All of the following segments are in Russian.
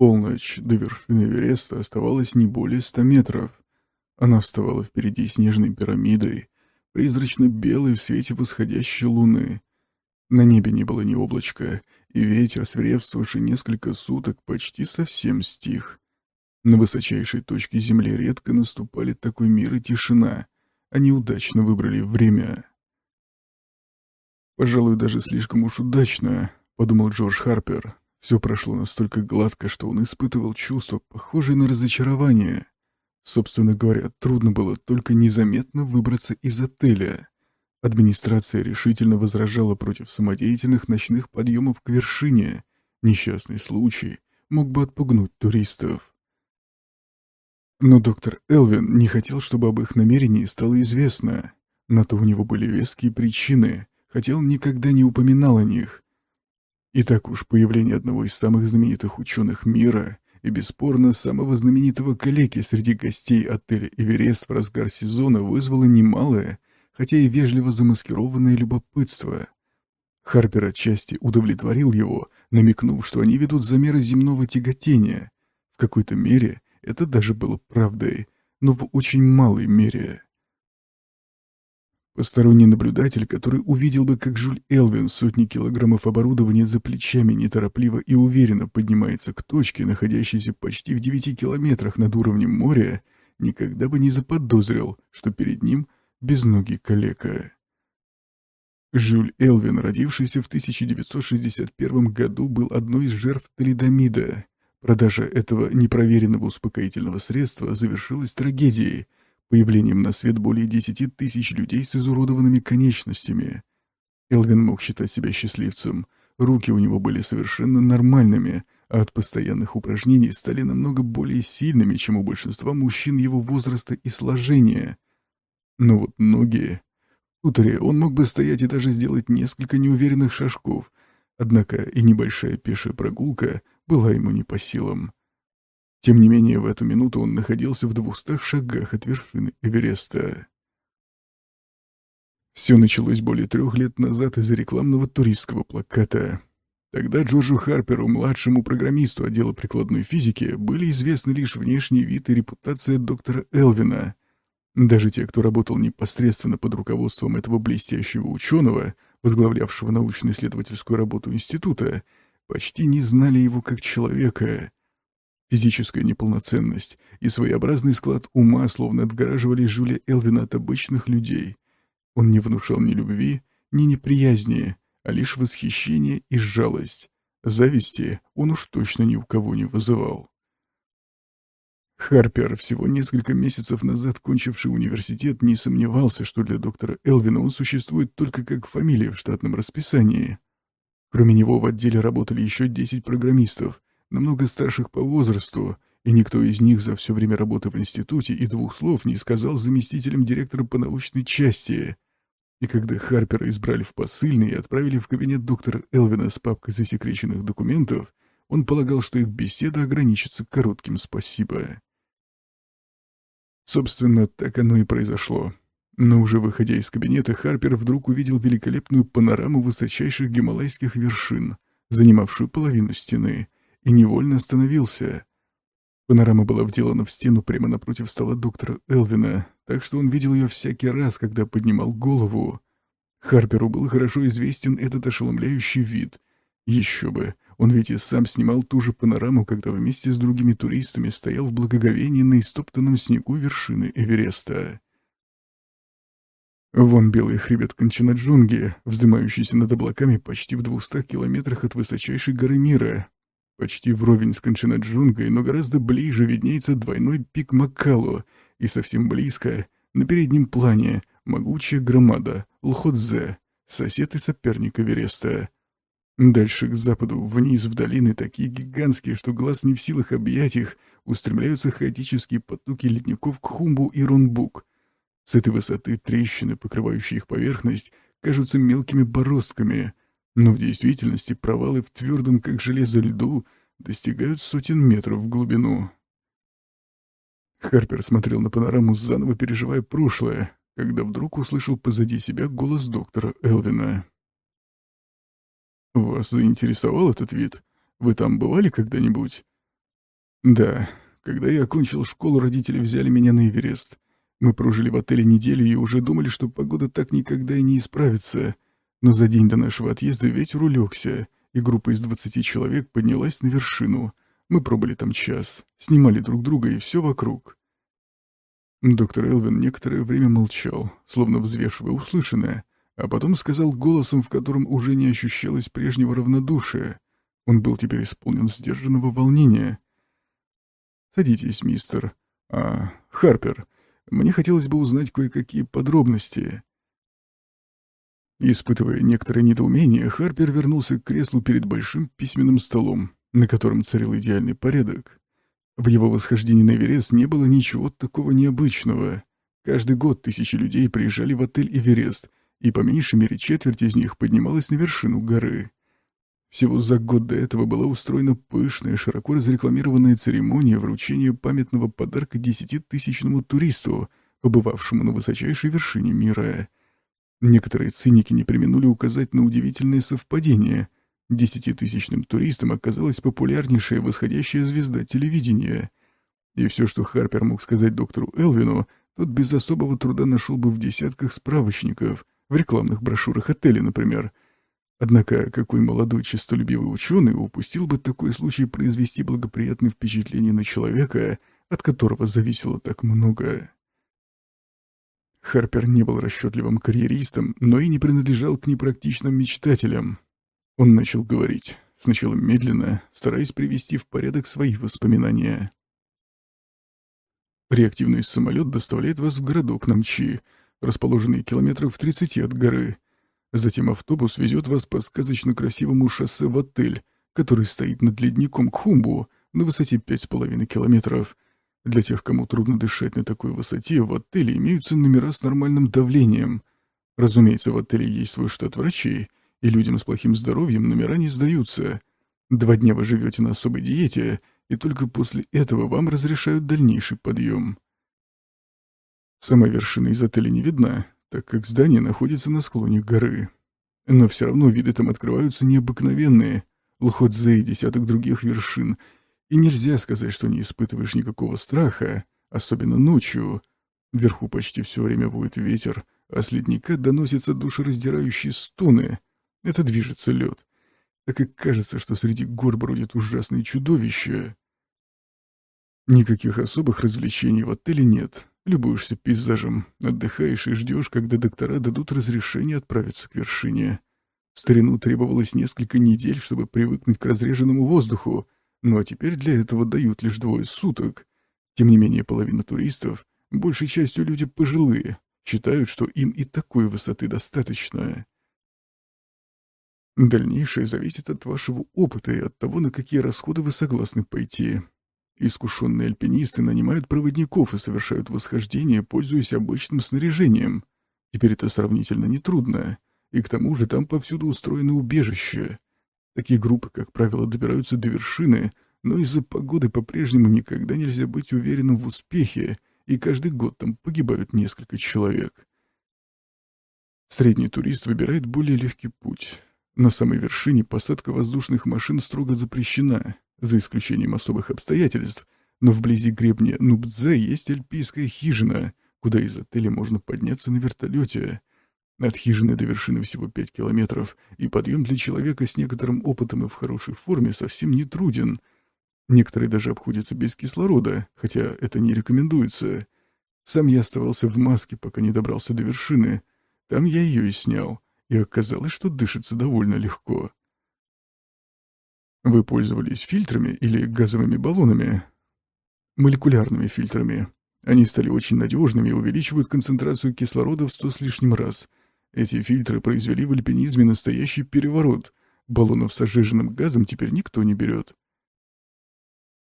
полночь до вершины Эвереста оставалось не более ста метров. Она вставала впереди снежной пирамидой, призрачно-белой в свете восходящей луны. На небе не было ни облачка, и ветер, свирепствовавший несколько суток, почти совсем стих. На высочайшей точке Земли редко наступали такой мир и тишина. Они удачно выбрали время. «Пожалуй, даже слишком уж удачно», — подумал Джордж Харпер. Все прошло настолько гладко, что он испытывал чувство, похожее на разочарование. Собственно говоря, трудно было только незаметно выбраться из отеля. Администрация решительно возражала против самодеятельных ночных подъемов к вершине. Несчастный случай мог бы отпугнуть туристов. Но доктор Элвин не хотел, чтобы об их намерении стало известно. На то у него были веские причины, хотя он никогда не упоминал о них. И так уж появление одного из самых знаменитых ученых мира и, бесспорно, самого знаменитого коллеги среди гостей отеля «Эверест» в разгар сезона вызвало немалое, хотя и вежливо замаскированное любопытство. Харпер отчасти удовлетворил его, намекнув, что они ведут замеры земного тяготения. В какой-то мере это даже было правдой, но в очень малой мере. Посторонний наблюдатель, который увидел бы, как Жюль Элвин сотни килограммов оборудования за плечами неторопливо и уверенно поднимается к точке, находящейся почти в девяти километрах над уровнем моря, никогда бы не заподозрил, что перед ним безногий калека. Жюль Элвин, родившийся в 1961 году, был одной из жертв талидомида. Продажа этого непроверенного успокоительного средства завершилась трагедией — появлением на свет более десяти тысяч людей с изуродованными конечностями. Элвин мог считать себя счастливцем. Руки у него были совершенно нормальными, а от постоянных упражнений стали намного более сильными, чем у большинства мужчин его возраста и сложения. Но вот ноги... Хуторе он мог бы стоять и даже сделать несколько неуверенных шажков, однако и небольшая пешая прогулка была ему не по силам. Тем не менее, в эту минуту он находился в двухстах шагах от вершины Эвереста. Все началось более трех лет назад из-за рекламного туристского плаката. Тогда Джорджу Харперу, младшему программисту отдела прикладной физики, были известны лишь внешний вид и репутация доктора Элвина. Даже те, кто работал непосредственно под руководством этого блестящего ученого, возглавлявшего научно-исследовательскую работу института, почти не знали его как человека. Физическая неполноценность и своеобразный склад ума словно отгораживали Жюля Элвина от обычных людей. Он не внушал ни любви, ни неприязни, а лишь восхищение и жалость. Зависти он уж точно ни у кого не вызывал. Харпер, всего несколько месяцев назад кончивший университет, не сомневался, что для доктора Элвина он существует только как фамилия в штатном расписании. Кроме него в отделе работали еще 10 программистов, намного старших по возрасту, и никто из них за все время работы в институте и двух слов не сказал заместителем директора по научной части. И когда Харпера избрали в посыльный и отправили в кабинет доктора Элвина с папкой засекреченных документов, он полагал, что их беседа ограничится коротким «спасибо». Собственно, так оно и произошло. Но уже выходя из кабинета, Харпер вдруг увидел великолепную панораму высочайших гималайских вершин, занимавшую половину стены — и невольно остановился. Панорама была вделана в стену прямо напротив стола доктора Элвина, так что он видел ее всякий раз, когда поднимал голову. Харперу был хорошо известен этот ошеломляющий вид. Еще бы, он ведь и сам снимал ту же панораму, когда вместе с другими туристами стоял в благоговении на истоптанном снегу вершины Эвереста. Вон белый хребет Канчанаджунги, вздымающийся над облаками почти в двухстах километрах от высочайшей горы мира, Почти вровень с Канчинаджунгой, но гораздо ближе виднеется двойной пик Маккалу, и совсем близко, на переднем плане, могучая громада Лходзе, сосед и соперник Эвереста. Дальше к западу, вниз в долины, такие гигантские, что глаз не в силах объять их, устремляются хаотические потоки ледников Кхумбу и Ронбук. С этой высоты трещины, покрывающие их поверхность, кажутся мелкими бороздками, но в действительности провалы в твердом, как железо, льду достигают сотен метров в глубину. Харпер смотрел на панораму, заново переживая прошлое, когда вдруг услышал позади себя голос доктора Элвина. «Вас заинтересовал этот вид? Вы там бывали когда-нибудь?» Да, когда я окончил школу, родители взяли меня на Эверест. Мы прожили в отеле неделю и уже думали, что погода так никогда и не исправится. Но за день до нашего отъезда ветер улегся, и группа из двадцати человек поднялась на вершину. Мы пробыли там час, снимали друг друга и все вокруг. Доктор Элвин некоторое время молчал, словно взвешивая услышанное, а потом сказал голосом, в котором уже не ощущалось прежнего равнодушия. Он был теперь исполнен сдержанного волнения. «Садитесь, мистер... А, Харпер. Мне хотелось бы узнать кое-какие подробности». Испытывая некоторое недоумение, Харпер вернулся к креслу перед большим письменным столом, на котором царил идеальный порядок. В его восхождении на Эверест не было ничего такого необычного. Каждый год тысячи людей приезжали в отель «Эверест», и по меньшей мере четверть из них поднималась на вершину горы. Всего за год до этого была устроена пышная, широко разрекламированная церемония вручения памятного подарка десятитысячному туристу, побывавшему на высочайшей вершине мира. Некоторые циники не применули указать на удивительное совпадение. Десятитысячным туристом оказалась популярнейшая восходящая звезда телевидения. И все, что Харпер мог сказать доктору Элвину, тот без особого труда нашел бы в десятках справочников, в рекламных брошюрах отеля, например — Однако какой молодой честолюбивый ученый упустил бы такой случай произвести благоприятное впечатление на человека, от которого зависело так многое? Харпер не был расчетливым карьеристом, но и не принадлежал к непрактичным мечтателям. Он начал говорить, сначала медленно, стараясь привести в порядок свои воспоминания. Реактивный самолет доставляет вас в городок Намчи, расположенный километров в 30 от горы, Затем автобус везет вас по сказочно красивому шоссе в отель, который стоит над ледником Кхумбу на высоте 5,5 километров. Для тех, кому трудно дышать на такой высоте, в отеле имеются номера с нормальным давлением. Разумеется, в отеле есть свой штат врачей, и людям с плохим здоровьем номера не сдаются. Два дня вы живете на особой диете, и только после этого вам разрешают дальнейший подъем. Сама вершина из отеля не видна, так как здание находится на склоне горы. Но все равно виды там открываются необыкновенные, Лхотзе и десяток других вершин, и нельзя сказать, что не испытываешь никакого страха, особенно ночью. Вверху почти все время воет ветер, а с ледника доносятся душераздирающие стоны. Это движется лед. Так и кажется, что среди гор бродит ужасные чудовища. Никаких особых развлечений в отеле нет, Любуешься пейзажем, отдыхаешь и ждешь, когда доктора дадут разрешение отправиться к вершине. Старину требовалось несколько недель, чтобы привыкнуть к разреженному воздуху, ну а теперь для этого дают лишь двое суток. Тем не менее, половина туристов, большей частью люди пожилые, считают, что им и такой высоты достаточно. Дальнейшее зависит от вашего опыта и от того, на какие расходы вы согласны пойти. Искушенные альпинисты нанимают проводников и совершают восхождение, пользуясь обычным снаряжением. Теперь это сравнительно нетрудно. И к тому же там повсюду устроены убежища. Такие группы, как правило, добираются до вершины, но из-за погоды по-прежнему никогда нельзя быть уверенным в успехе, и каждый год там погибают несколько человек. Средний турист выбирает более легкий путь. На самой вершине посадка воздушных машин строго запрещена, за исключением особых обстоятельств, но вблизи гребня Нубдзе есть альпийская хижина, куда из отеля можно подняться на вертолете. От хижины до вершины всего 5 километров, и подъем для человека с некоторым опытом и в хорошей форме совсем не труден. Некоторые даже обходятся без кислорода, хотя это не рекомендуется. Сам я оставался в маске, пока не добрался до вершины. Там я ее и снял, и оказалось, что дышится довольно легко. Вы пользовались фильтрами или газовыми баллонами? Молекулярными фильтрами. Они стали очень надежными и увеличивают концентрацию кислорода в сто с лишним раз. Эти фильтры произвели в альпинизме настоящий переворот. Баллонов с ожиженным газом теперь никто не берет.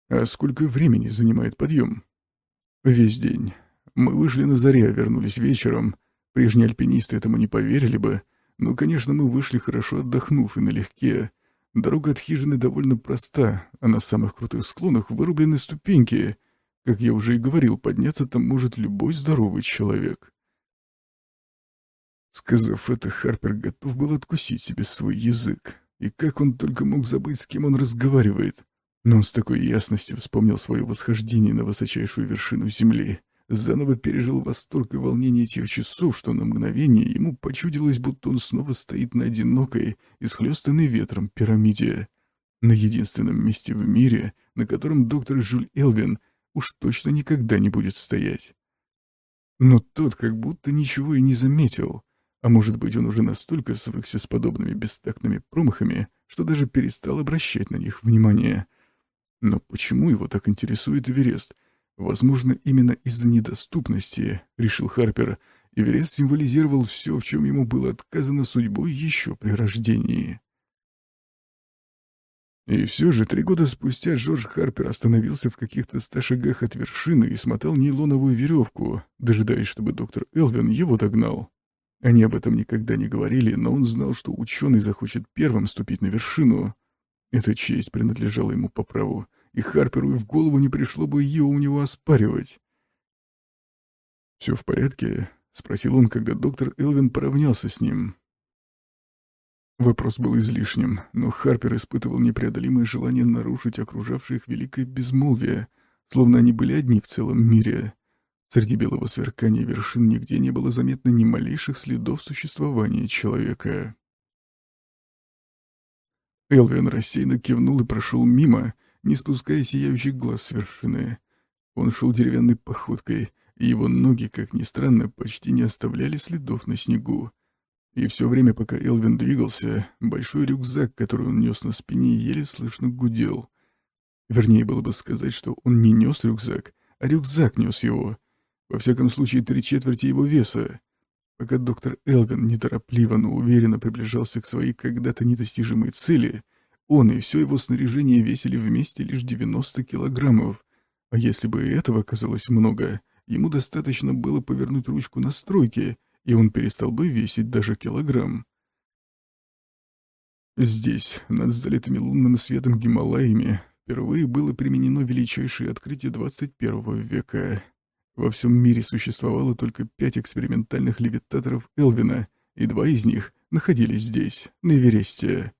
А сколько времени занимает подъем? Весь день. Мы вышли на заре, вернулись вечером. Прежние альпинисты этому не поверили бы. Но, конечно, мы вышли хорошо отдохнув и налегке. Дорога от хижины довольно проста, а на самых крутых склонах вырублены ступеньки. Как я уже и говорил, подняться там может любой здоровый человек. Сказав это, Харпер готов был откусить себе свой язык. И как он только мог забыть, с кем он разговаривает. Но он с такой ясностью вспомнил свое восхождение на высочайшую вершину Земли, заново пережил восторг и волнение тех часов, что на мгновение ему почудилось, будто он снова стоит на одинокой, исхлестанной ветром пирамиде, на единственном месте в мире, на котором доктор Жюль Элвин уж точно никогда не будет стоять. Но тот как будто ничего и не заметил, а может быть он уже настолько свыкся с подобными бестактными промахами, что даже перестал обращать на них внимание. Но почему его так интересует Эверест? Возможно, именно из-за недоступности, решил Харпер, Эверест символизировал все, в чем ему было отказано судьбой еще при рождении. И все же три года спустя Джордж Харпер остановился в каких-то ста шагах от вершины и смотал нейлоновую веревку, дожидаясь, чтобы доктор Элвин его догнал. Они об этом никогда не говорили, но он знал, что ученый захочет первым ступить на вершину. Эта честь принадлежала ему по праву, и Харперу и в голову не пришло бы ее у него оспаривать. «Все в порядке?» — спросил он, когда доктор Элвин поравнялся с ним. Вопрос был излишним, но Харпер испытывал непреодолимое желание нарушить окружавшее их великое безмолвие, словно они были одни в целом мире. Среди белого сверкания вершин нигде не было заметно ни малейших следов существования человека. Элвин рассеянно кивнул и прошел мимо, не спуская сияющих глаз с вершины. Он шел деревянной походкой, и его ноги, как ни странно, почти не оставляли следов на снегу. И все время, пока Элвин двигался, большой рюкзак, который он нес на спине, еле слышно гудел. Вернее, было бы сказать, что он не нес рюкзак, а рюкзак нес его. Во всяком случае, три четверти его веса. Пока доктор Элвин неторопливо, но уверенно приближался к своей когда-то недостижимой цели, он и все его снаряжение весили вместе лишь 90 килограммов. А если бы этого оказалось много, ему достаточно было повернуть ручку настройки — и он перестал бы весить даже килограмм. Здесь, над залитыми лунным светом Гималаями, впервые было применено величайшее открытие 21 века. Во всем мире существовало только пять экспериментальных левитаторов Элвина, и два из них находились здесь, на Эвересте.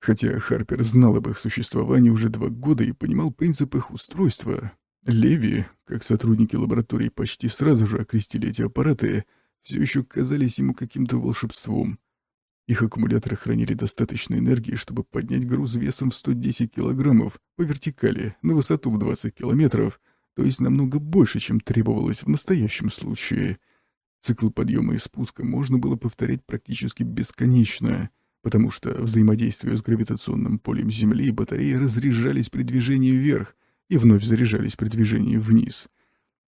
Хотя Харпер знал об их существовании уже два года и понимал принцип их устройства, Леви, как сотрудники лаборатории почти сразу же окрестили эти аппараты, все еще казались ему каким-то волшебством. Их аккумуляторы хранили достаточно энергии, чтобы поднять груз весом в 110 килограммов по вертикали на высоту в 20 километров, то есть намного больше, чем требовалось в настоящем случае. Цикл подъема и спуска можно было повторять практически бесконечно, потому что, взаимодействуя с гравитационным полем Земли, батареи разряжались при движении вверх, и вновь заряжались при движении вниз.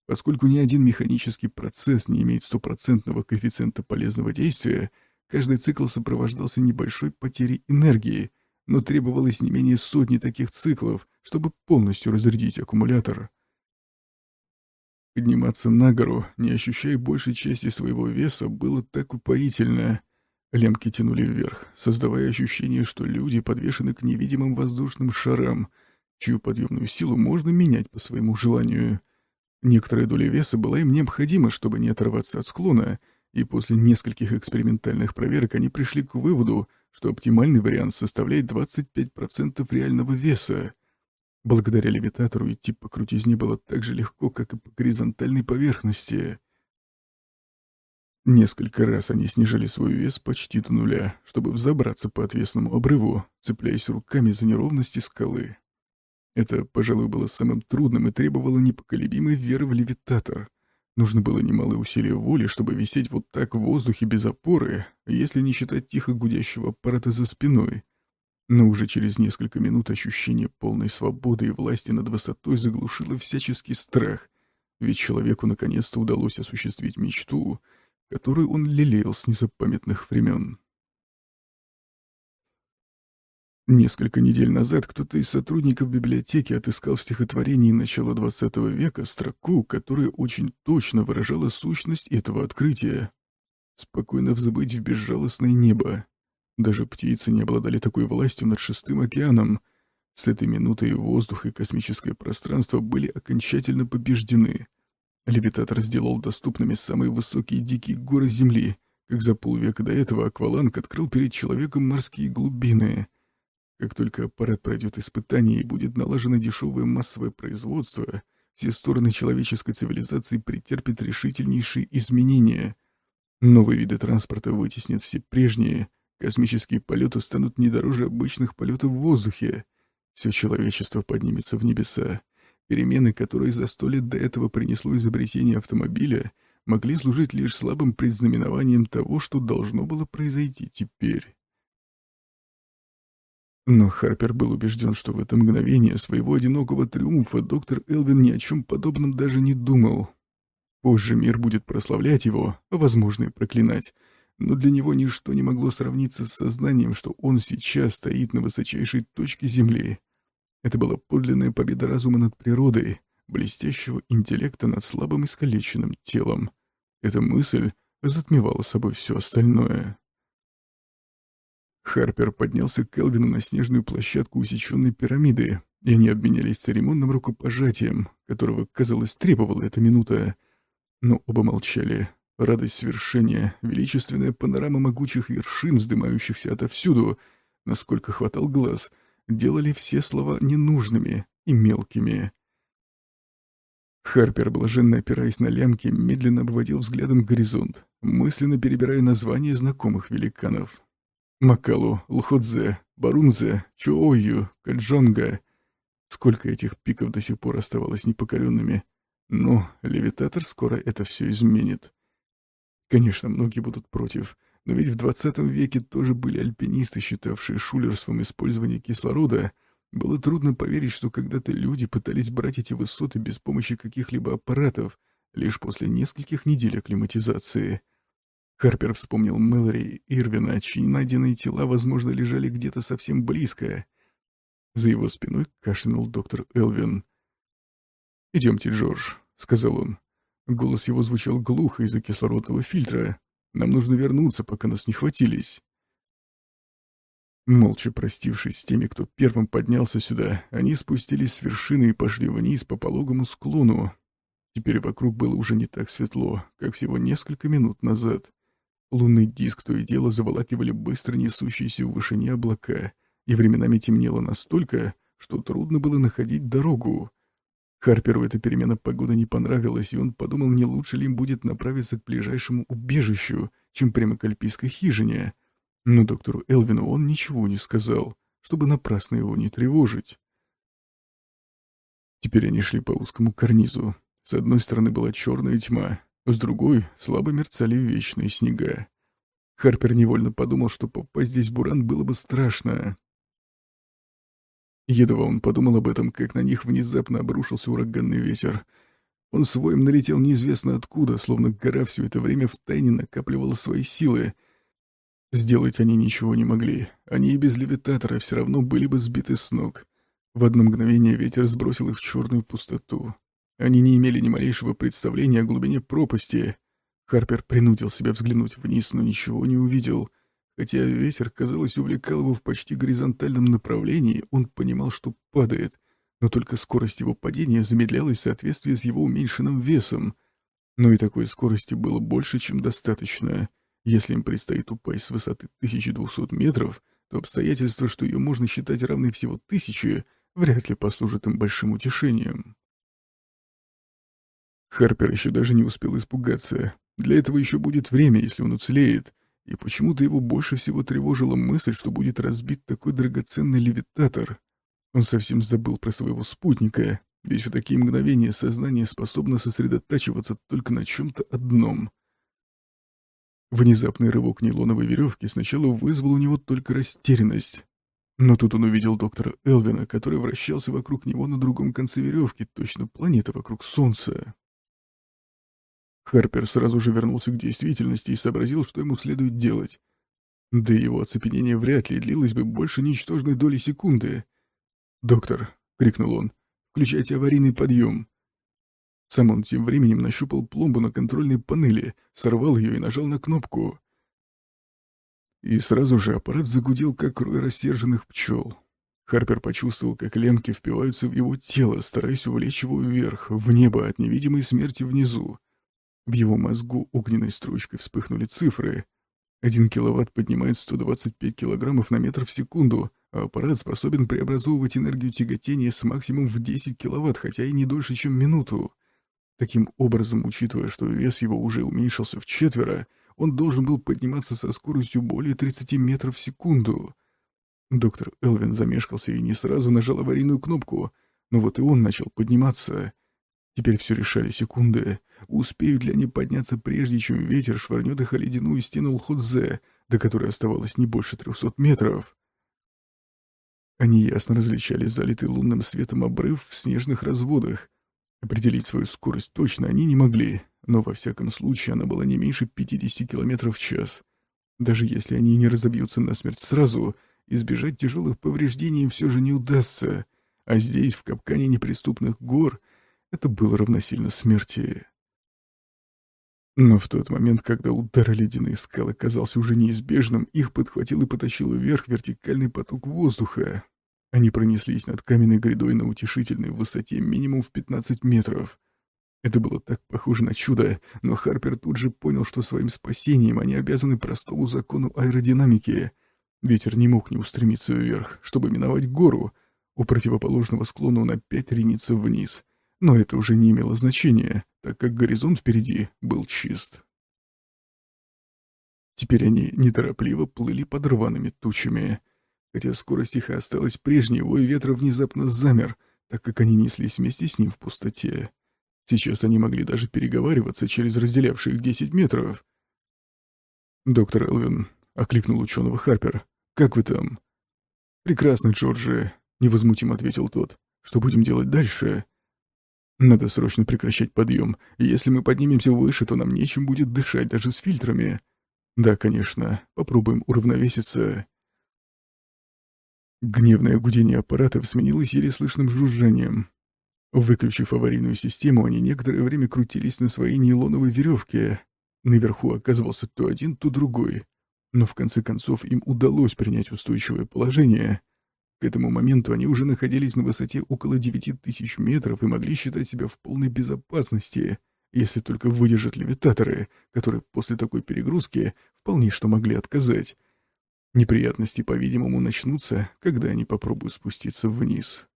Поскольку ни один механический процесс не имеет стопроцентного коэффициента полезного действия, каждый цикл сопровождался небольшой потерей энергии, но требовалось не менее сотни таких циклов, чтобы полностью разрядить аккумулятор. Подниматься на гору, не ощущая большей части своего веса, было так упоительно. Лемки тянули вверх, создавая ощущение, что люди подвешены к невидимым воздушным шарам — чью подъемную силу можно менять по своему желанию. Некоторая доля веса была им необходима, чтобы не оторваться от склона, и после нескольких экспериментальных проверок они пришли к выводу, что оптимальный вариант составляет 25% реального веса. Благодаря левитатору идти по крутизне было так же легко, как и по горизонтальной поверхности. Несколько раз они снижали свой вес почти до нуля, чтобы взобраться по отвесному обрыву, цепляясь руками за неровности скалы. Это, пожалуй, было самым трудным и требовало непоколебимой веры в левитатор. Нужно было немалое усилие воли, чтобы висеть вот так в воздухе без опоры, если не считать тихо гудящего аппарата за спиной. Но уже через несколько минут ощущение полной свободы и власти над высотой заглушило всяческий страх, ведь человеку наконец-то удалось осуществить мечту, которую он лелеял с незапамятных времен. Несколько недель назад кто-то из сотрудников библиотеки отыскал в стихотворении начала XX века строку, которая очень точно выражала сущность этого открытия. «Спокойно взбыть в безжалостное небо». Даже птицы не обладали такой властью над шестым океаном. С этой минуты воздух и космическое пространство были окончательно побеждены. Левитатор сделал доступными самые высокие дикие горы Земли, как за полвека до этого акваланг открыл перед человеком морские глубины — Как только аппарат пройдет испытание и будет налажено дешевое массовое производство, все стороны человеческой цивилизации претерпят решительнейшие изменения. Новые виды транспорта вытеснят все прежние, космические полеты станут не дороже обычных полетов в воздухе. Все человечество поднимется в небеса. Перемены, которые за сто лет до этого принесло изобретение автомобиля, могли служить лишь слабым предзнаменованием того, что должно было произойти теперь. Но Харпер был убежден, что в это мгновение своего одинокого триумфа доктор Элвин ни о чем подобном даже не думал. Позже мир будет прославлять его, а, возможно, и проклинать. Но для него ничто не могло сравниться с сознанием, что он сейчас стоит на высочайшей точке Земли. Это была подлинная победа разума над природой, блестящего интеллекта над слабым искалеченным телом. Эта мысль затмевала собой все остальное. Харпер поднялся к Элвину на снежную площадку усеченной пирамиды, и они обменялись церемонным рукопожатием, которого, казалось, требовала эта минута. Но оба молчали. Радость свершения, величественная панорама могучих вершин, вздымающихся отовсюду, насколько хватал глаз, делали все слова ненужными и мелкими. Харпер, блаженно опираясь на лямки, медленно обводил взглядом горизонт, мысленно перебирая названия знакомых великанов. Макалу, Лходзе, Барунзе, Чуою, Каджонга. Сколько этих пиков до сих пор оставалось непокоренными. Но левитатор скоро это все изменит. Конечно, многие будут против, но ведь в 20 веке тоже были альпинисты, считавшие шулерством использование кислорода. Было трудно поверить, что когда-то люди пытались брать эти высоты без помощи каких-либо аппаратов, лишь после нескольких недель акклиматизации. Харпер вспомнил Мэлори и Ирвина, чьи найденные тела, возможно, лежали где-то совсем близко. За его спиной кашлянул доктор Элвин. «Идемте, Джордж», — сказал он. Голос его звучал глухо из-за кислородного фильтра. «Нам нужно вернуться, пока нас не хватились». Молча простившись с теми, кто первым поднялся сюда, они спустились с вершины и пошли вниз по пологому склону. Теперь вокруг было уже не так светло, как всего несколько минут назад. Лунный диск то и дело заволакивали быстро несущиеся в вышине облака, и временами темнело настолько, что трудно было находить дорогу. Харперу эта перемена погоды не понравилась, и он подумал, не лучше ли им будет направиться к ближайшему убежищу, чем прямо к альпийской хижине. Но доктору Элвину он ничего не сказал, чтобы напрасно его не тревожить. Теперь они шли по узкому карнизу. С одной стороны была черная тьма, с другой слабо мерцали вечные снега. Харпер невольно подумал, что попасть здесь в Буран было бы страшно. Едва он подумал об этом, как на них внезапно обрушился ураганный ветер. Он своим налетел неизвестно откуда, словно гора все это время втайне накапливала свои силы. Сделать они ничего не могли. Они и без левитатора все равно были бы сбиты с ног. В одно мгновение ветер сбросил их в черную пустоту. Они не имели ни малейшего представления о глубине пропасти. Харпер принудил себя взглянуть вниз, но ничего не увидел. Хотя ветер, казалось, увлекал его в почти горизонтальном направлении, он понимал, что падает, но только скорость его падения замедлялась в соответствии с его уменьшенным весом. Но и такой скорости было больше, чем достаточно. Если им предстоит упасть с высоты 1200 метров, то обстоятельство, что ее можно считать равной всего тысяче, вряд ли послужит им большим утешением. Харпер еще даже не успел испугаться. Для этого еще будет время, если он уцелеет. И почему-то его больше всего тревожила мысль, что будет разбит такой драгоценный левитатор. Он совсем забыл про своего спутника, ведь в такие мгновения сознание способно сосредотачиваться только на чем-то одном. Внезапный рывок нейлоновой веревки сначала вызвал у него только растерянность. Но тут он увидел доктора Элвина, который вращался вокруг него на другом конце веревки, точно планета вокруг Солнца. Харпер сразу же вернулся к действительности и сообразил, что ему следует делать. Да его оцепенение вряд ли длилось бы больше ничтожной доли секунды. «Доктор», — крикнул он, — «включайте аварийный подъем». Сам он тем временем нащупал пломбу на контрольной панели, сорвал ее и нажал на кнопку. И сразу же аппарат загудел, как рой рассерженных пчел. Харпер почувствовал, как лемки впиваются в его тело, стараясь увлечь его вверх, в небо от невидимой смерти внизу. В его мозгу огненной строчкой вспыхнули цифры. Один киловатт поднимает 125 килограммов на метр в секунду, а аппарат способен преобразовывать энергию тяготения с максимум в 10 киловатт, хотя и не дольше, чем минуту. Таким образом, учитывая, что вес его уже уменьшился в четверо, он должен был подниматься со скоростью более 30 метров в секунду. Доктор Элвин замешкался и не сразу нажал аварийную кнопку, но вот и он начал подниматься. Теперь все решали секунды. Успеют ли они подняться прежде, чем ветер швырнет их о ледяную стену Лходзе, до которой оставалось не больше трехсот метров? Они ясно различали залитый лунным светом обрыв в снежных разводах. Определить свою скорость точно они не могли, но во всяком случае она была не меньше 50 км в час. Даже если они не разобьются насмерть сразу, избежать тяжелых повреждений все же не удастся, а здесь, в капкане неприступных гор, это было равносильно смерти. Но в тот момент, когда удар о ледяные скалы казался уже неизбежным, их подхватил и потащил вверх вертикальный поток воздуха. Они пронеслись над каменной грядой на утешительной высоте минимум в 15 метров. Это было так похоже на чудо, но Харпер тут же понял, что своим спасением они обязаны простому закону аэродинамики. Ветер не мог не устремиться вверх, чтобы миновать гору. У противоположного склона он опять ринется вниз. Но это уже не имело значения, так как горизонт впереди был чист. Теперь они неторопливо плыли под рваными тучами. Хотя скорость их осталась прежней, вой ветра внезапно замер, так как они неслись вместе с ним в пустоте. Сейчас они могли даже переговариваться через разделявшие их десять метров. «Доктор Элвин», — окликнул ученого Харпер, — «как вы там?» «Прекрасно, Джорджи», — невозмутимо ответил тот. «Что будем делать дальше?» «Надо срочно прекращать подъем. Если мы поднимемся выше, то нам нечем будет дышать даже с фильтрами». «Да, конечно. Попробуем уравновеситься». Гневное гудение аппаратов сменилось еле слышным жужжанием. Выключив аварийную систему, они некоторое время крутились на своей нейлоновой веревке. Наверху оказывался то один, то другой. Но в конце концов им удалось принять устойчивое положение. К этому моменту они уже находились на высоте около 9000 метров и могли считать себя в полной безопасности, если только выдержат левитаторы, которые после такой перегрузки вполне что могли отказать. Неприятности, по-видимому, начнутся, когда они попробуют спуститься вниз.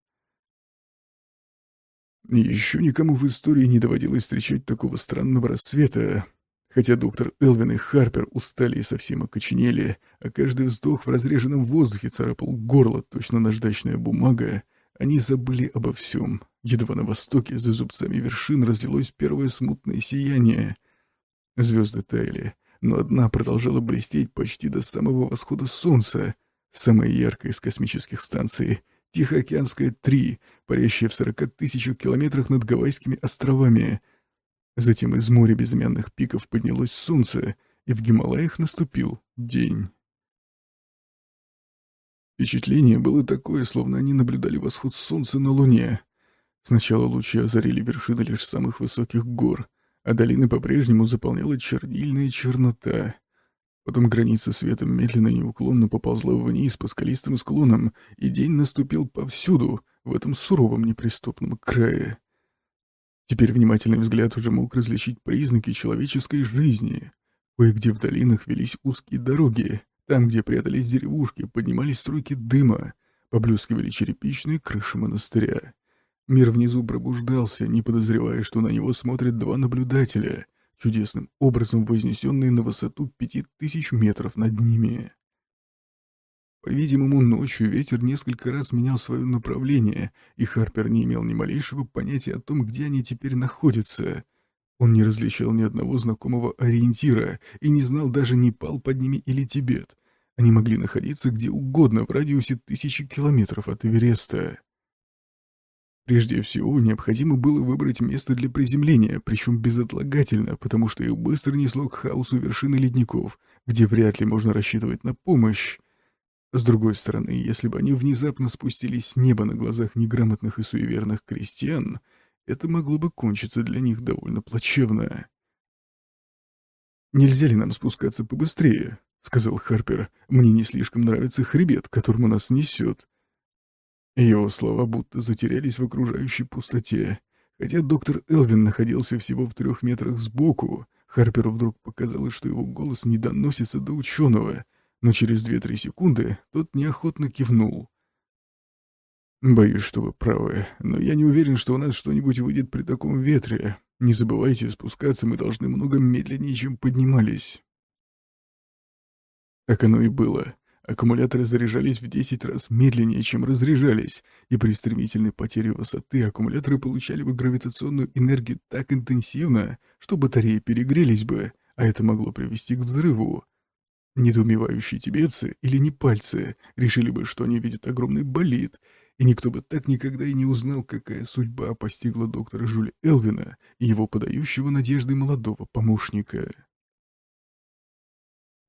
Еще никому в истории не доводилось встречать такого странного рассвета. Хотя доктор Элвин и Харпер устали и совсем окоченели, а каждый вздох в разреженном воздухе царапал горло, точно наждачная бумага, они забыли обо всем. Едва на востоке, за зубцами вершин, разлилось первое смутное сияние. Звезды таяли, но одна продолжала блестеть почти до самого восхода солнца, самая яркая из космических станций — Тихоокеанская 3, парящая в 40 тысячах километрах над Гавайскими островами. Затем из моря безымянных пиков поднялось солнце, и в Гималаях наступил день. Впечатление было такое, словно они наблюдали восход солнца на Луне. Сначала лучи озарили вершины лишь самых высоких гор, а долины по-прежнему заполняла чернильная чернота. Потом граница света медленно и неуклонно поползла вниз по скалистым склонам, и день наступил повсюду, в этом суровом неприступном крае. Теперь внимательный взгляд уже мог различить признаки человеческой жизни. Кое-где в долинах велись узкие дороги, там, где прятались деревушки, поднимались струйки дыма, поблескивали черепичные крыши монастыря. Мир внизу пробуждался, не подозревая, что на него смотрят два наблюдателя — чудесным образом вознесенные на высоту пяти тысяч метров над ними. По-видимому, ночью ветер несколько раз менял свое направление, и Харпер не имел ни малейшего понятия о том, где они теперь находятся. Он не различал ни одного знакомого ориентира и не знал даже, Непал под ними или Тибет. Они могли находиться где угодно в радиусе тысячи километров от Эвереста. Прежде всего, необходимо было выбрать место для приземления, причем безотлагательно, потому что их быстро несло к хаосу вершины ледников, где вряд ли можно рассчитывать на помощь. С другой стороны, если бы они внезапно спустились с неба на глазах неграмотных и суеверных крестьян, это могло бы кончиться для них довольно плачевно. «Нельзя ли нам спускаться побыстрее?» — сказал Харпер. «Мне не слишком нравится хребет, которому нас несет». Его слова будто затерялись в окружающей пустоте. Хотя доктор Элвин находился всего в трех метрах сбоку, Харперу вдруг показалось, что его голос не доносится до ученого. Но через 2-3 секунды тот неохотно кивнул. «Боюсь, что вы правы, но я не уверен, что у нас что-нибудь выйдет при таком ветре. Не забывайте, спускаться мы должны много медленнее, чем поднимались». Так оно и было. Аккумуляторы заряжались в 10 раз медленнее, чем разряжались, и при стремительной потере высоты аккумуляторы получали бы гравитационную энергию так интенсивно, что батареи перегрелись бы, а это могло привести к взрыву. Недоумевающие тибетцы или непальцы решили бы, что они видят огромный болид, и никто бы так никогда и не узнал, какая судьба постигла доктора Жюля Элвина и его подающего надежды молодого помощника.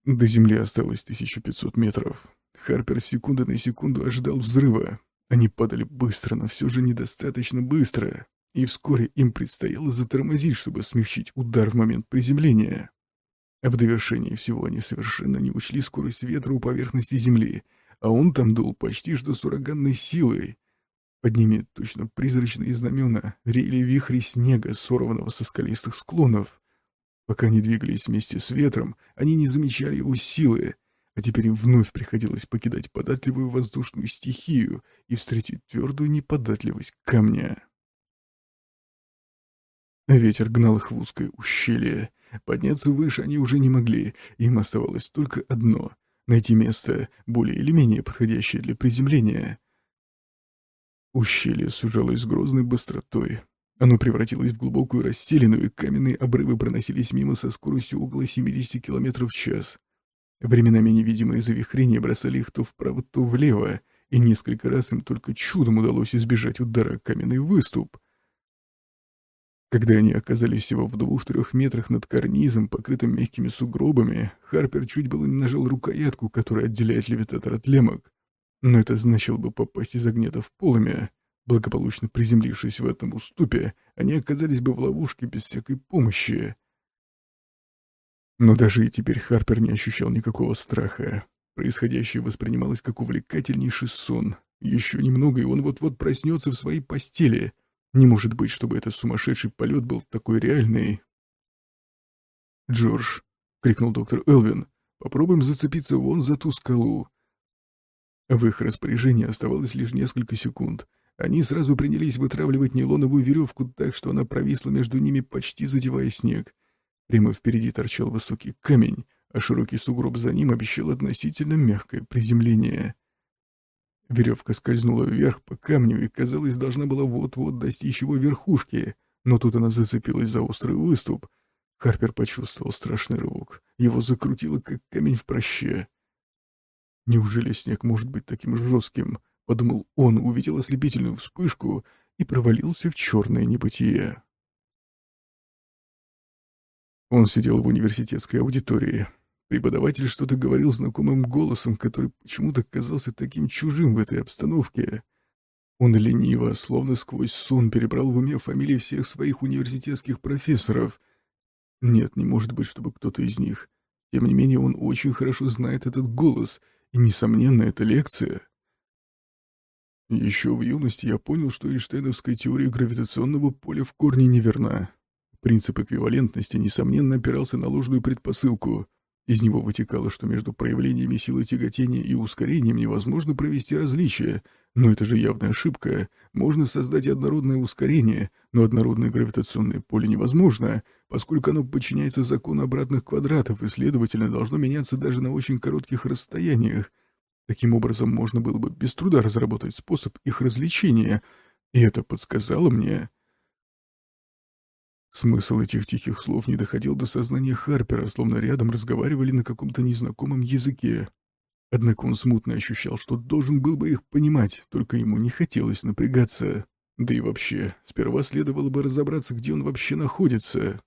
До земли осталось 1500 метров. Харпер секунды на секунду ожидал взрыва. Они падали быстро, но все же недостаточно быстро. И вскоре им предстояло затормозить, чтобы смягчить удар в момент приземления. В довершении всего они совершенно не учли скорость ветра у поверхности Земли, а он там дул почти что с ураганной силой. Под ними точно призрачные знамена реяли вихри снега, сорванного со скалистых склонов. Пока они двигались вместе с ветром, они не замечали его силы, а теперь им вновь приходилось покидать податливую воздушную стихию и встретить твердую неподатливость камня. Ветер гнал их в узкое ущелье. Подняться выше они уже не могли, им оставалось только одно — найти место, более или менее подходящее для приземления. Ущелье сужалось с грозной быстротой, оно превратилось в глубокую расселину, и каменные обрывы проносились мимо со скоростью около 70 км в час. Временами невидимые завихрения бросали их то вправо, то влево, и несколько раз им только чудом удалось избежать удара каменный выступ. Когда они оказались всего в двух-трех метрах над карнизом, покрытым мягкими сугробами, Харпер чуть было не нажал рукоятку, которая отделяет левитатор от лемок. Но это значило бы попасть из огнета в полымя. Благополучно приземлившись в этом уступе, они оказались бы в ловушке без всякой помощи. Но даже и теперь Харпер не ощущал никакого страха. Происходящее воспринималось как увлекательнейший сон. Еще немного, и он вот-вот проснется в своей постели. Не может быть, чтобы этот сумасшедший полет был такой реальный. «Джордж», — крикнул доктор Элвин, — «попробуем зацепиться вон за ту скалу». В их распоряжении оставалось лишь несколько секунд — они сразу принялись вытравливать нейлоновую веревку так, что она провисла между ними, почти задевая снег. Прямо впереди торчал высокий камень, а широкий сугроб за ним обещал относительно мягкое приземление. Веревка скользнула вверх по камню и, казалось, должна была вот-вот достичь его верхушки, но тут она зацепилась за острый выступ. Харпер почувствовал страшный рывок. Его закрутило, как камень в проще. Неужели снег может быть таким жестким? Подумал он, увидел ослепительную вспышку и провалился в черное небытие. Он сидел в университетской аудитории. Преподаватель что-то говорил знакомым голосом, который почему-то казался таким чужим в этой обстановке. Он лениво, словно сквозь сон, перебрал в уме фамилии всех своих университетских профессоров. Нет, не может быть, чтобы кто-то из них. Тем не менее, он очень хорошо знает этот голос, и, несомненно, это лекция. Еще в юности я понял, что Эйнштейновская теория гравитационного поля в корне неверна. Принцип эквивалентности, несомненно, опирался на ложную предпосылку. Из него вытекало, что между проявлениями силы тяготения и ускорением невозможно провести различия, но это же явная ошибка. Можно создать однородное ускорение, но однородное гравитационное поле невозможно, поскольку оно подчиняется закону обратных квадратов и, следовательно, должно меняться даже на очень коротких расстояниях, Таким образом, можно было бы без труда разработать способ их развлечения, и это подсказало мне... Смысл этих тихих слов не доходил до сознания Харпера, словно рядом разговаривали на каком-то незнакомом языке. Однако он смутно ощущал, что должен был бы их понимать, только ему не хотелось напрягаться. Да и вообще, сперва следовало бы разобраться, где он вообще находится.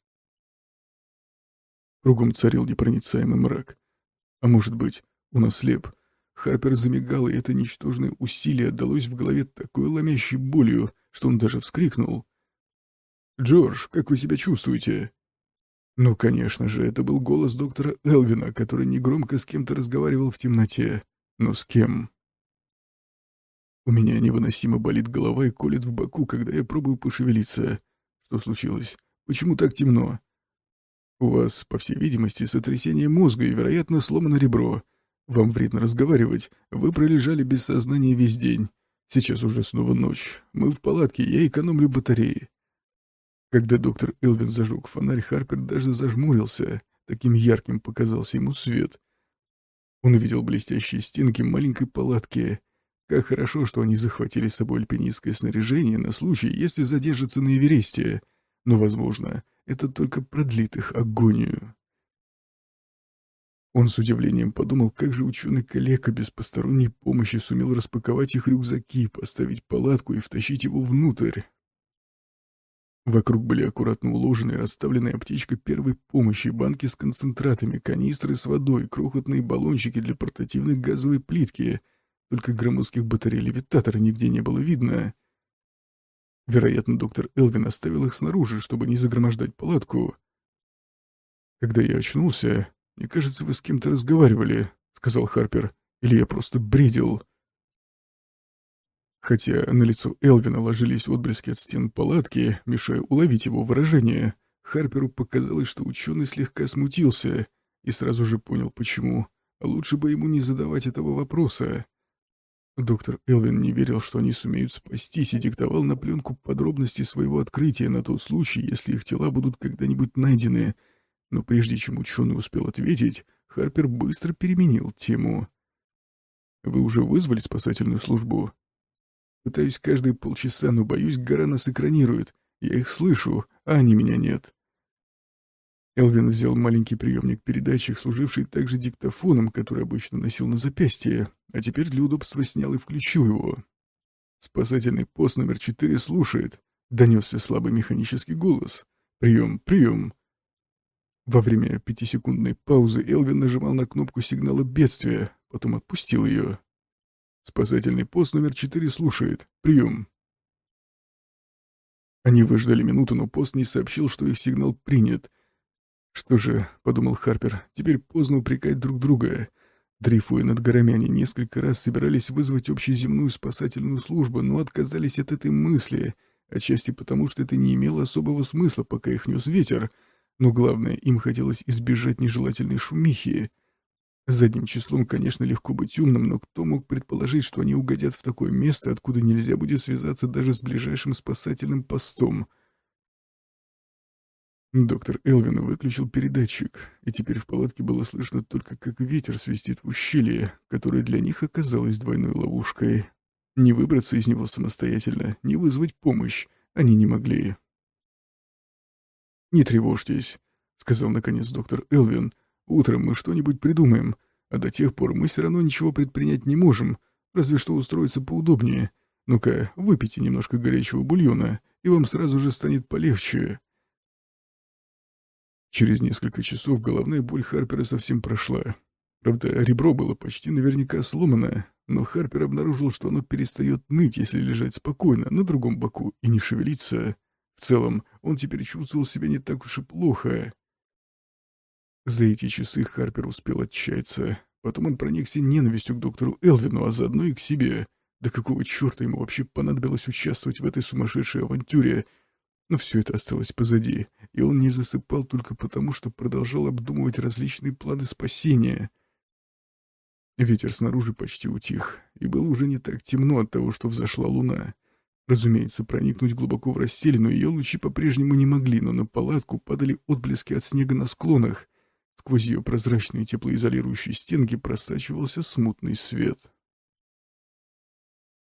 Кругом царил непроницаемый мрак. А может быть, он ослеп, Харпер замигал, и это ничтожное усилие отдалось в голове такой ломящей болью, что он даже вскрикнул. «Джордж, как вы себя чувствуете?» Ну, конечно же, это был голос доктора Элвина, который негромко с кем-то разговаривал в темноте. Но с кем? У меня невыносимо болит голова и колет в боку, когда я пробую пошевелиться. Что случилось? Почему так темно? У вас, по всей видимости, сотрясение мозга и, вероятно, сломано ребро. Вам вредно разговаривать. Вы пролежали без сознания весь день. Сейчас уже снова ночь. Мы в палатке, я экономлю батареи. Когда доктор Элвин зажег фонарь, Харпер даже зажмурился. Таким ярким показался ему свет. Он увидел блестящие стенки маленькой палатки. Как хорошо, что они захватили с собой альпинистское снаряжение на случай, если задержатся на Эвересте. Но, возможно, это только продлит их агонию. Он с удивлением подумал, как же ученый-калека без посторонней помощи сумел распаковать их рюкзаки, поставить палатку и втащить его внутрь. Вокруг были аккуратно уложены и расставлены аптечка первой помощи, банки с концентратами, канистры с водой, крохотные баллончики для портативной газовой плитки. Только громоздких батарей левитатора нигде не было видно. Вероятно, доктор Элвин оставил их снаружи, чтобы не загромождать палатку. Когда я очнулся, «Мне кажется, вы с кем-то разговаривали», — сказал Харпер. «Или я просто бредил». Хотя на лицо Элвина ложились отблески от стен палатки, мешая уловить его выражение, Харперу показалось, что ученый слегка смутился и сразу же понял, почему. Лучше бы ему не задавать этого вопроса. Доктор Элвин не верил, что они сумеют спастись, и диктовал на пленку подробности своего открытия на тот случай, если их тела будут когда-нибудь найдены — но прежде чем ученый успел ответить, Харпер быстро переменил тему. «Вы уже вызвали спасательную службу?» «Пытаюсь каждые полчаса, но, боюсь, гора нас экранирует. Я их слышу, а они меня нет». Элвин взял маленький приемник передатчик, служивший также диктофоном, который обычно носил на запястье, а теперь для удобства снял и включил его. «Спасательный пост номер четыре слушает», — донесся слабый механический голос. «Прием, прием!» Во время пятисекундной паузы Элвин нажимал на кнопку сигнала бедствия, потом отпустил ее. Спасательный пост номер четыре слушает. Прием. Они выждали минуту, но пост не сообщил, что их сигнал принят. «Что же», — подумал Харпер, — «теперь поздно упрекать друг друга». Дрейфуя над горами, они несколько раз собирались вызвать общеземную спасательную службу, но отказались от этой мысли, отчасти потому, что это не имело особого смысла, пока их нес ветер — но главное, им хотелось избежать нежелательной шумихи. Задним числом, конечно, легко быть умным, но кто мог предположить, что они угодят в такое место, откуда нельзя будет связаться даже с ближайшим спасательным постом? Доктор Элвин выключил передатчик, и теперь в палатке было слышно только, как ветер свистит в ущелье, которое для них оказалось двойной ловушкой. Не выбраться из него самостоятельно, не вызвать помощь они не могли. «Не тревожьтесь», — сказал наконец доктор Элвин. «Утром мы что-нибудь придумаем, а до тех пор мы все равно ничего предпринять не можем, разве что устроиться поудобнее. Ну-ка, выпейте немножко горячего бульона, и вам сразу же станет полегче». Через несколько часов головная боль Харпера совсем прошла. Правда, ребро было почти наверняка сломано, но Харпер обнаружил, что оно перестает ныть, если лежать спокойно на другом боку и не шевелиться. В целом, он теперь чувствовал себя не так уж и плохо. За эти часы Харпер успел отчаяться. Потом он проникся ненавистью к доктору Элвину, а заодно и к себе. Да какого черта ему вообще понадобилось участвовать в этой сумасшедшей авантюре? Но все это осталось позади, и он не засыпал только потому, что продолжал обдумывать различные планы спасения. Ветер снаружи почти утих, и было уже не так темно от того, что взошла луна. Разумеется, проникнуть глубоко в расселину ее лучи по-прежнему не могли, но на палатку падали отблески от снега на склонах. Сквозь ее прозрачные теплоизолирующие стенки просачивался смутный свет.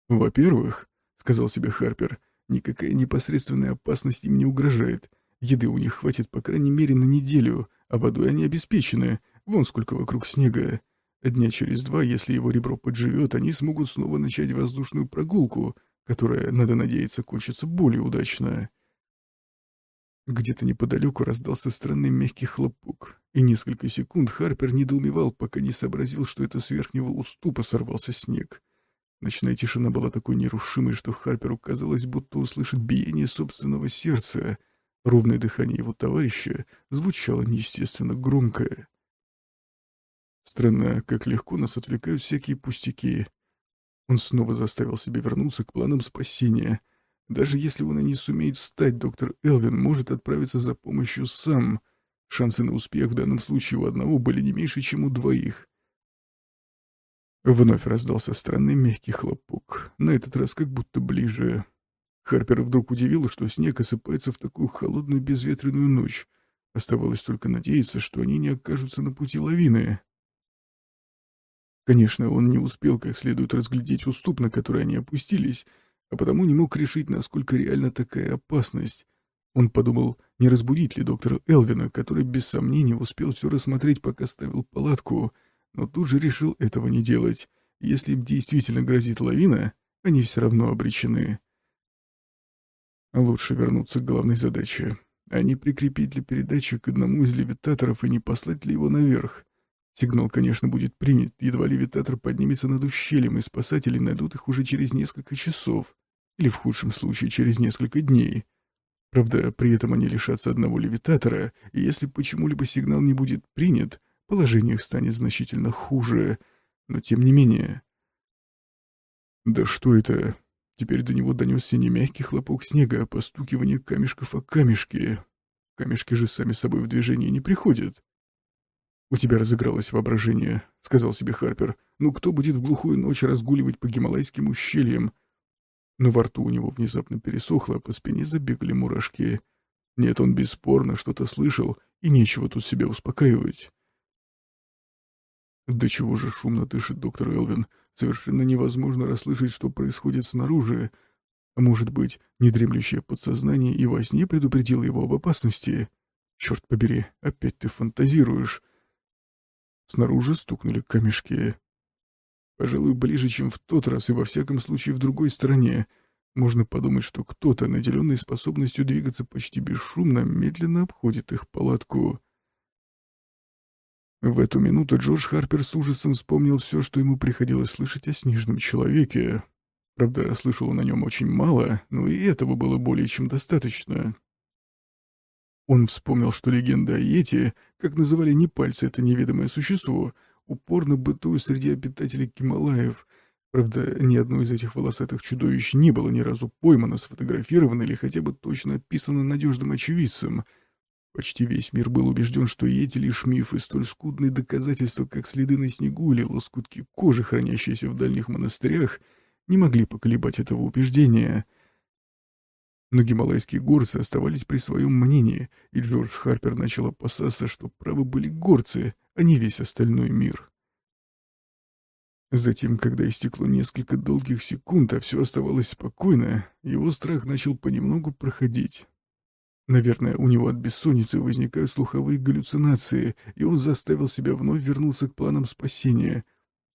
«Во-первых, — сказал себе Харпер, — никакая непосредственная опасность им не угрожает. Еды у них хватит по крайней мере на неделю, а водой они обеспечены. Вон сколько вокруг снега. Дня через два, если его ребро подживет, они смогут снова начать воздушную прогулку, которая, надо надеяться, кончится более удачно. Где-то неподалеку раздался странный мягкий хлопок, и несколько секунд Харпер недоумевал, пока не сообразил, что это с верхнего уступа сорвался снег. Ночная тишина была такой нерушимой, что Харперу казалось, будто услышит биение собственного сердца. Ровное дыхание его товарища звучало неестественно громкое. Странно, как легко нас отвлекают всякие пустяки. Он снова заставил себя вернуться к планам спасения. Даже если он и не сумеет встать, доктор Элвин может отправиться за помощью сам. Шансы на успех в данном случае у одного были не меньше, чем у двоих. Вновь раздался странный мягкий хлопок, на этот раз как будто ближе. Харпер вдруг удивило, что снег осыпается в такую холодную безветренную ночь. Оставалось только надеяться, что они не окажутся на пути лавины. Конечно, он не успел как следует разглядеть уступ, на который они опустились, а потому не мог решить, насколько реальна такая опасность. Он подумал, не разбудить ли доктора Элвина, который без сомнения успел все рассмотреть, пока ставил палатку, но тут же решил этого не делать. Если им действительно грозит лавина, они все равно обречены. Лучше вернуться к главной задаче, а не прикрепить ли передатчик к одному из левитаторов и не послать ли его наверх. Сигнал, конечно, будет принят, едва левитатор поднимется над ущельем, и спасатели найдут их уже через несколько часов, или в худшем случае через несколько дней. Правда, при этом они лишатся одного левитатора, и если почему-либо сигнал не будет принят, положение их станет значительно хуже, но тем не менее... Да что это? Теперь до него донесся не мягкий хлопок снега, а постукивание камешков о камешки. Камешки же сами собой в движение не приходят. «У тебя разыгралось воображение», — сказал себе Харпер. «Ну кто будет в глухую ночь разгуливать по гималайским ущельям?» Но во рту у него внезапно пересохло, а по спине забегали мурашки. Нет, он бесспорно что-то слышал, и нечего тут себя успокаивать. Да чего же шумно дышит доктор Элвин. Совершенно невозможно расслышать, что происходит снаружи. А может быть, недремлющее подсознание и во сне предупредило его об опасности? Черт побери, опять ты фантазируешь. Снаружи стукнули камешки. Пожалуй, ближе, чем в тот раз, и во всяком случае в другой стороне. Можно подумать, что кто-то, наделенный способностью двигаться почти бесшумно, медленно обходит их палатку. В эту минуту Джордж Харпер с ужасом вспомнил все, что ему приходилось слышать о снежном человеке. Правда, слышал он о нем очень мало, но и этого было более чем достаточно. Он вспомнил, что легенда о Йети, как называли не пальцы это неведомое существо, упорно бытует среди обитателей Гималаев. Правда, ни одно из этих волосатых чудовищ не было ни разу поймано, сфотографировано или хотя бы точно описано надежным очевидцем. Почти весь мир был убежден, что Йети лишь миф и столь скудные доказательства, как следы на снегу или лоскутки кожи, хранящиеся в дальних монастырях, не могли поколебать этого убеждения — но гималайские горцы оставались при своем мнении, и Джордж Харпер начал опасаться, что правы были горцы, а не весь остальной мир. Затем, когда истекло несколько долгих секунд, а все оставалось спокойно, его страх начал понемногу проходить. Наверное, у него от бессонницы возникают слуховые галлюцинации, и он заставил себя вновь вернуться к планам спасения.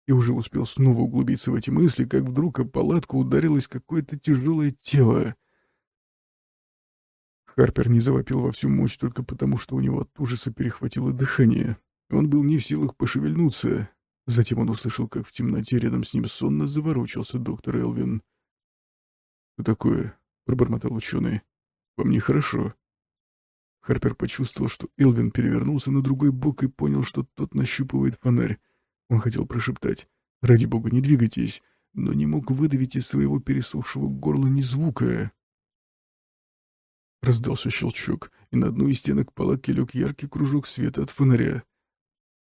И уже успел снова углубиться в эти мысли, как вдруг о палатку ударилось какое-то тяжелое тело. Харпер не завопил во всю мощь только потому, что у него от ужаса перехватило дыхание. Он был не в силах пошевельнуться. Затем он услышал, как в темноте рядом с ним сонно заворочился доктор Элвин. «Что такое?» — пробормотал ученый. «Вам нехорошо». Харпер почувствовал, что Элвин перевернулся на другой бок и понял, что тот нащупывает фонарь. Он хотел прошептать «Ради бога, не двигайтесь», но не мог выдавить из своего пересохшего горла ни звука. Раздался щелчок, и на одну из стенок палатки лег яркий кружок света от фонаря.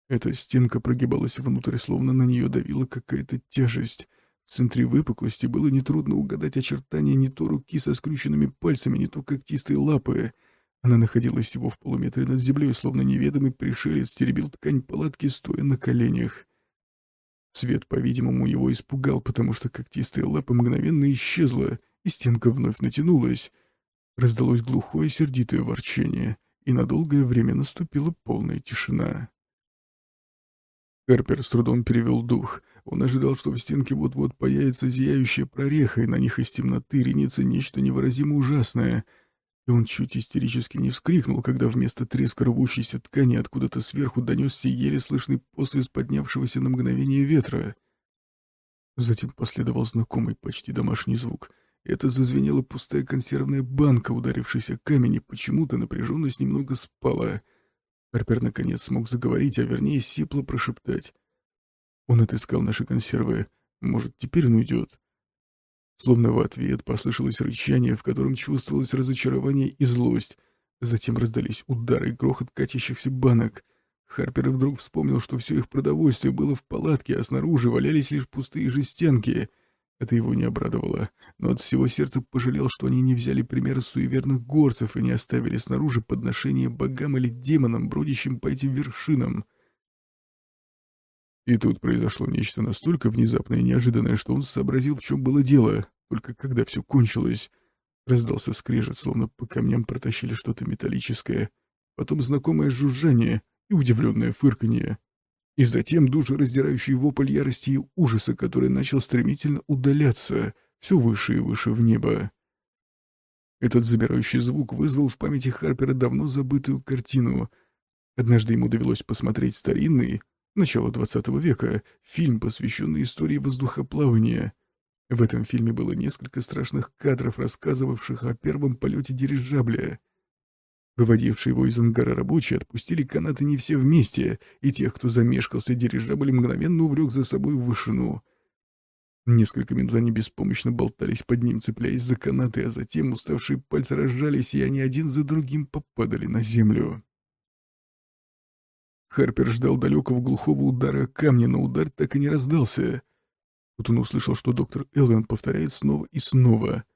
Эта стенка прогибалась внутрь, словно на нее давила какая-то тяжесть. В центре выпуклости было нетрудно угадать очертания не то руки со скрюченными пальцами, не то когтистые лапы. Она находилась всего в полуметре над землей, словно неведомый пришелец теребил ткань палатки, стоя на коленях. Свет, по-видимому, его испугал, потому что когтистая лапа мгновенно исчезла, и стенка вновь натянулась. Раздалось глухое сердитое ворчание, и на долгое время наступила полная тишина. Карпер с трудом перевел дух. Он ожидал, что в стенке вот-вот появится зияющая прореха, и на них из темноты ринется нечто невыразимо ужасное. И он чуть истерически не вскрикнул, когда вместо треска рвущейся ткани откуда-то сверху донесся еле слышный посвист поднявшегося на мгновение ветра. Затем последовал знакомый почти домашний звук — это зазвенела пустая консервная банка, ударившаяся камень, и почему-то напряженность немного спала. Харпер наконец смог заговорить, а вернее сипло прошептать. Он отыскал наши консервы. Может, теперь он уйдет? Словно в ответ послышалось рычание, в котором чувствовалось разочарование и злость. Затем раздались удары и грохот катящихся банок. Харпер вдруг вспомнил, что все их продовольствие было в палатке, а снаружи валялись лишь пустые жестянки. Это его не обрадовало, но от всего сердца пожалел, что они не взяли пример суеверных горцев и не оставили снаружи подношение богам или демонам, бродящим по этим вершинам. И тут произошло нечто настолько внезапное и неожиданное, что он сообразил, в чем было дело. Только когда все кончилось, раздался скрежет, словно по камням протащили что-то металлическое, потом знакомое жужжание и удивленное фырканье. И затем душераздирающий вопль ярости и ужаса, который начал стремительно удаляться, все выше и выше в небо. Этот забирающий звук вызвал в памяти Харпера давно забытую картину. Однажды ему довелось посмотреть старинный, начало XX века, фильм, посвященный истории воздухоплавания. В этом фильме было несколько страшных кадров, рассказывавших о первом полете дирижабля — Выводившие его из ангара рабочие отпустили канаты не все вместе, и тех, кто замешкался, дирижабль мгновенно увлек за собой в вышину. Несколько минут они беспомощно болтались под ним, цепляясь за канаты, а затем уставшие пальцы разжались, и они один за другим попадали на землю. Харпер ждал далекого глухого удара камня, но удар так и не раздался. Тут он услышал, что доктор Элвин повторяет снова и снова —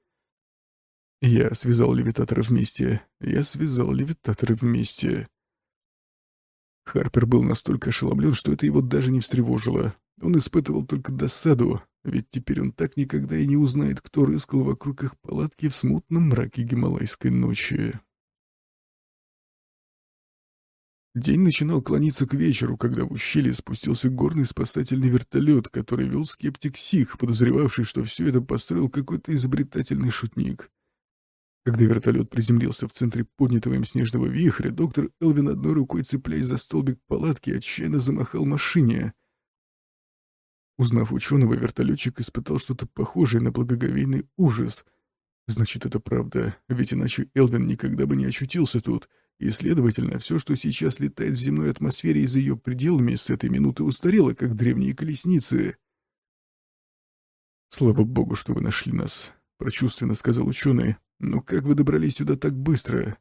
я связал левитаторы вместе. Я связал левитаторы вместе. Харпер был настолько ошеломлен, что это его даже не встревожило. Он испытывал только досаду, ведь теперь он так никогда и не узнает, кто рыскал вокруг их палатки в смутном мраке гималайской ночи. День начинал клониться к вечеру, когда в ущелье спустился горный спасательный вертолет, который вел скептик Сих, подозревавший, что все это построил какой-то изобретательный шутник. Когда вертолет приземлился в центре поднятого им снежного вихря, доктор Элвин одной рукой, цепляясь за столбик палатки, отчаянно замахал машине. Узнав ученого, вертолетчик испытал что-то похожее на благоговейный ужас. Значит, это правда, ведь иначе Элвин никогда бы не очутился тут, и, следовательно, все, что сейчас летает в земной атмосфере и за ее пределами, с этой минуты устарело, как древние колесницы. «Слава богу, что вы нашли нас», — прочувственно сказал ученый. «Ну как вы добрались сюда так быстро?»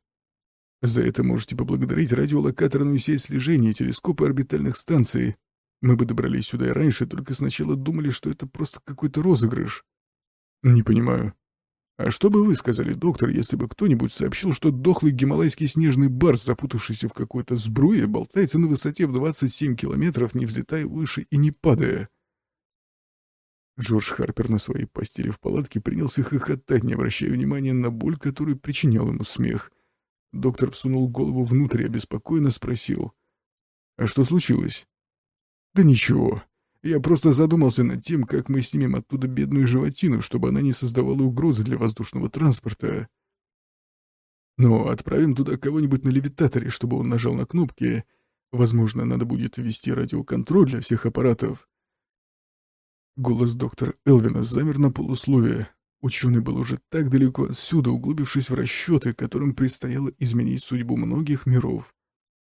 «За это можете поблагодарить радиолокаторную сеть слежения, телескопы орбитальных станций. Мы бы добрались сюда и раньше, только сначала думали, что это просто какой-то розыгрыш». «Не понимаю». «А что бы вы сказали, доктор, если бы кто-нибудь сообщил, что дохлый гималайский снежный барс, запутавшийся в какой-то сбруе, болтается на высоте в 27 километров, не взлетая выше и не падая?» Джордж Харпер на своей постели в палатке принялся хохотать, не обращая внимания на боль, которую причинял ему смех. Доктор всунул голову внутрь и обеспокоенно спросил. «А что случилось?» «Да ничего. Я просто задумался над тем, как мы снимем оттуда бедную животину, чтобы она не создавала угрозы для воздушного транспорта. Но отправим туда кого-нибудь на левитаторе, чтобы он нажал на кнопки. Возможно, надо будет ввести радиоконтроль для всех аппаратов». Голос доктора Элвина замер на полусловие. Ученый был уже так далеко отсюда, углубившись в расчеты, которым предстояло изменить судьбу многих миров.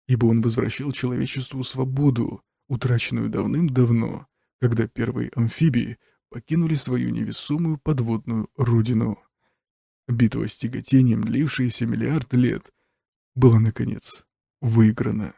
Ибо он возвращал человечеству свободу, утраченную давным-давно, когда первые амфибии покинули свою невесомую подводную родину. Битва с тяготением, длившаяся миллиард лет, была, наконец, выиграна.